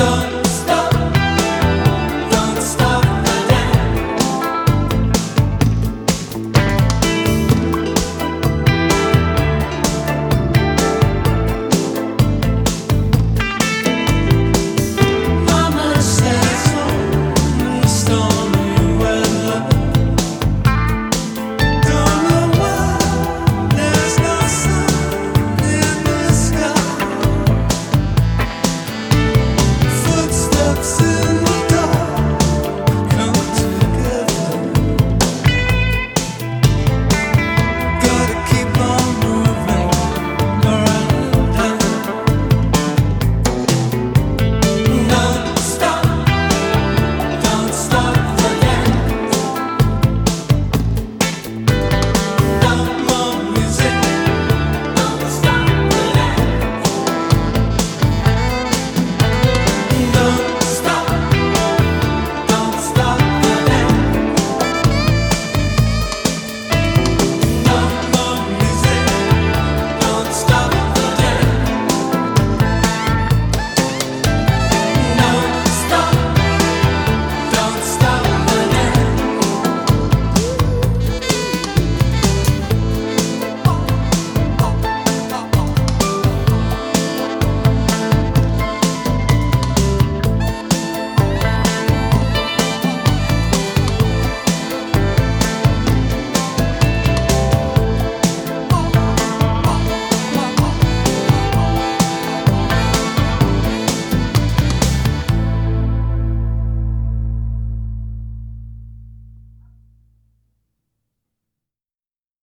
Washington.